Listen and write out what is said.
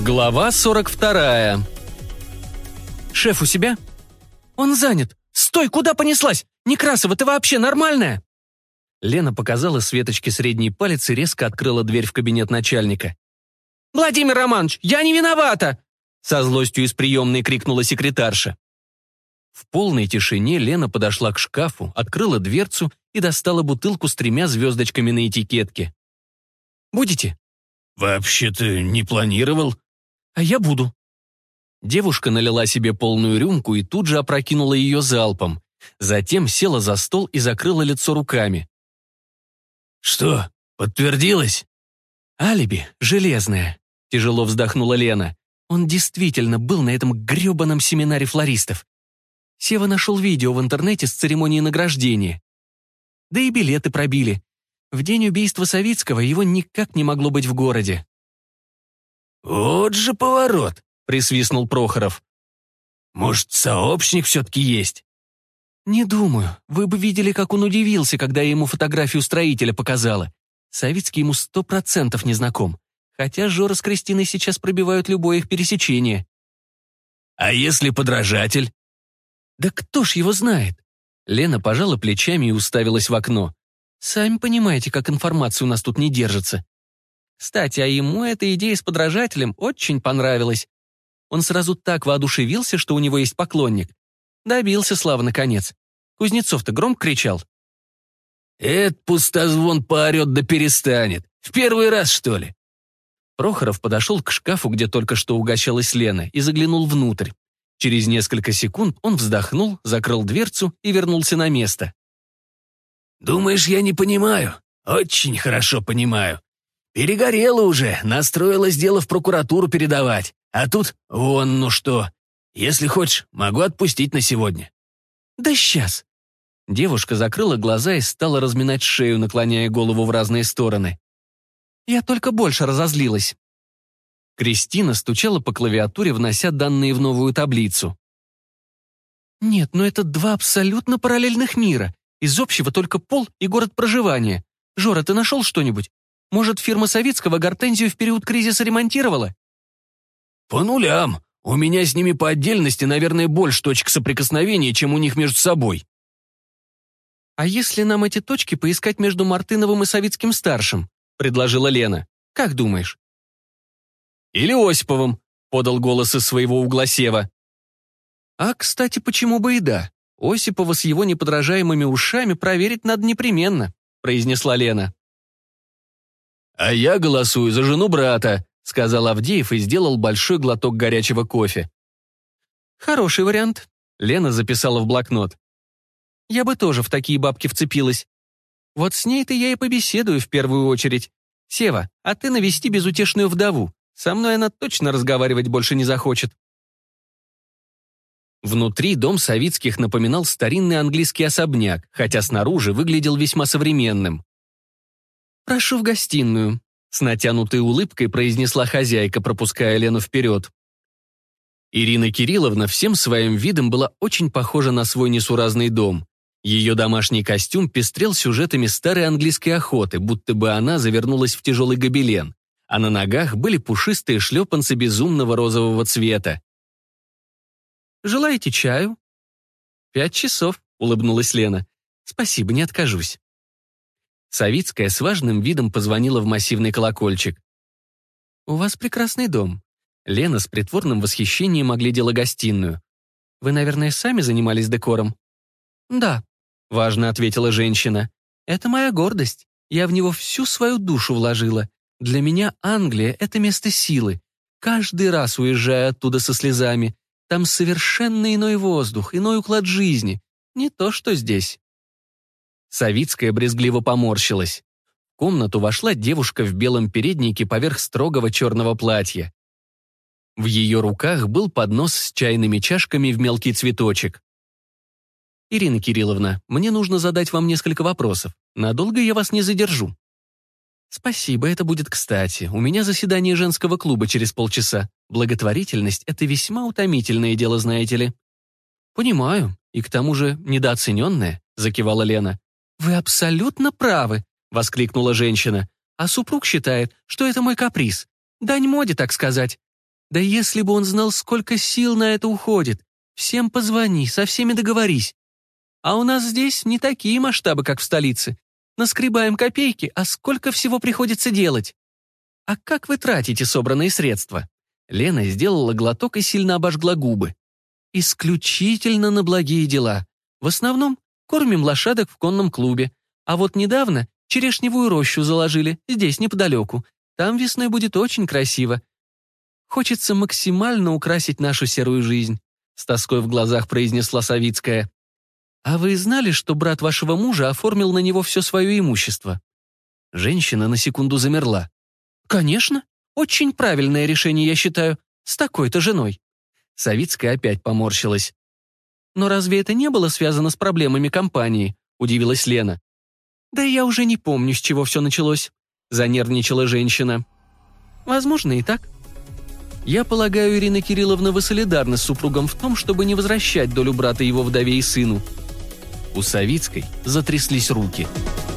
Глава 42. «Шеф у себя?» «Он занят. Стой, куда понеслась? Некрасова, ты вообще нормальная?» Лена показала Светочке средний палец и резко открыла дверь в кабинет начальника. «Владимир Романович, я не виновата!» Со злостью из приемной крикнула секретарша. В полной тишине Лена подошла к шкафу, открыла дверцу и достала бутылку с тремя звездочками на этикетке. «Будете?» «Вообще-то не планировал», а я буду». Девушка налила себе полную рюмку и тут же опрокинула ее залпом. Затем села за стол и закрыла лицо руками. «Что, подтвердилось?» «Алиби железное», — тяжело вздохнула Лена. «Он действительно был на этом гребаном семинаре флористов. Сева нашел видео в интернете с церемонии награждения. Да и билеты пробили. В день убийства Савицкого его никак не могло быть в городе. «Вот же поворот!» — присвистнул Прохоров. «Может, сообщник все-таки есть?» «Не думаю. Вы бы видели, как он удивился, когда я ему фотографию строителя показала. Савицкий ему сто процентов не знаком. Хотя Жора с Кристиной сейчас пробивают любое их пересечение». «А если подражатель?» «Да кто ж его знает?» Лена пожала плечами и уставилась в окно. «Сами понимаете, как информация у нас тут не держится. Кстати, а ему эта идея с подражателем очень понравилась. Он сразу так воодушевился, что у него есть поклонник. Добился славы, наконец. Кузнецов-то громко кричал. «Эд пустозвон поорет да перестанет. В первый раз, что ли?» Прохоров подошел к шкафу, где только что угощалась Лена, и заглянул внутрь. Через несколько секунд он вздохнул, закрыл дверцу и вернулся на место. «Думаешь, я не понимаю? Очень хорошо понимаю. Перегорела уже, настроилась дело в прокуратуру передавать. А тут вон ну что. Если хочешь, могу отпустить на сегодня». «Да сейчас». Девушка закрыла глаза и стала разминать шею, наклоняя голову в разные стороны. «Я только больше разозлилась». Кристина стучала по клавиатуре, внося данные в новую таблицу. «Нет, но это два абсолютно параллельных мира. Из общего только пол и город проживания. Жора, ты нашел что-нибудь? Может, фирма Савицкого гортензию в период кризиса ремонтировала? По нулям. У меня с ними по отдельности, наверное, больше точек соприкосновения, чем у них между собой. А если нам эти точки поискать между Мартыновым и Савицким-старшим? Предложила Лена. Как думаешь? Или Осиповым, подал голос из своего угла Сева. А, кстати, почему бы и да? Осипова с его неподражаемыми ушами проверить надо непременно, произнесла Лена. «А я голосую за жену брата», — сказал Авдеев и сделал большой глоток горячего кофе. «Хороший вариант», — Лена записала в блокнот. «Я бы тоже в такие бабки вцепилась. Вот с ней-то я и побеседую в первую очередь. Сева, а ты навести безутешную вдову. Со мной она точно разговаривать больше не захочет». Внутри дом Савицких напоминал старинный английский особняк, хотя снаружи выглядел весьма современным. «Прошу в гостиную», — с натянутой улыбкой произнесла хозяйка, пропуская Лену вперед. Ирина Кирилловна всем своим видом была очень похожа на свой несуразный дом. Ее домашний костюм пестрел сюжетами старой английской охоты, будто бы она завернулась в тяжелый гобелен, а на ногах были пушистые шлепанцы безумного розового цвета. «Желаете чаю?» «Пять часов», — улыбнулась Лена. «Спасибо, не откажусь». Савицкая с важным видом позвонила в массивный колокольчик. «У вас прекрасный дом». Лена с притворным восхищением оглядела гостиную. «Вы, наверное, сами занимались декором?» «Да», — важно ответила женщина. «Это моя гордость. Я в него всю свою душу вложила. Для меня Англия — это место силы. Каждый раз уезжая оттуда со слезами. Там совершенно иной воздух, иной уклад жизни. Не то, что здесь». Савицкая брезгливо поморщилась. В комнату вошла девушка в белом переднике поверх строгого черного платья. В ее руках был поднос с чайными чашками в мелкий цветочек. «Ирина Кирилловна, мне нужно задать вам несколько вопросов. Надолго я вас не задержу». «Спасибо, это будет кстати. У меня заседание женского клуба через полчаса. Благотворительность — это весьма утомительное дело, знаете ли». «Понимаю, и к тому же недооцененное», — закивала Лена. «Вы абсолютно правы», — воскликнула женщина. «А супруг считает, что это мой каприз. Дань моде, так сказать. Да если бы он знал, сколько сил на это уходит. Всем позвони, со всеми договорись. А у нас здесь не такие масштабы, как в столице. Наскребаем копейки, а сколько всего приходится делать? А как вы тратите собранные средства? Лена сделала глоток и сильно обожгла губы. Исключительно на благие дела. В основном кормим лошадок в конном клубе. А вот недавно черешневую рощу заложили, здесь неподалеку. Там весной будет очень красиво. Хочется максимально украсить нашу серую жизнь», — с тоской в глазах произнесла Савицкая. «А вы знали, что брат вашего мужа оформил на него все свое имущество?» Женщина на секунду замерла. «Конечно. Очень правильное решение, я считаю, с такой-то женой». Савицкая опять поморщилась. «Но разве это не было связано с проблемами компании?» — удивилась Лена. «Да я уже не помню, с чего все началось», — занервничала женщина. «Возможно, и так», я полагаю, Ирина Кирилловна, вы солидарны с супругом в том, чтобы не возвращать долю брата его вдове и сыну». У Савицкой затряслись руки –